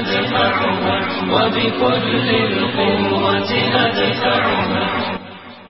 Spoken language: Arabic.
ندفعهم وبكل القوة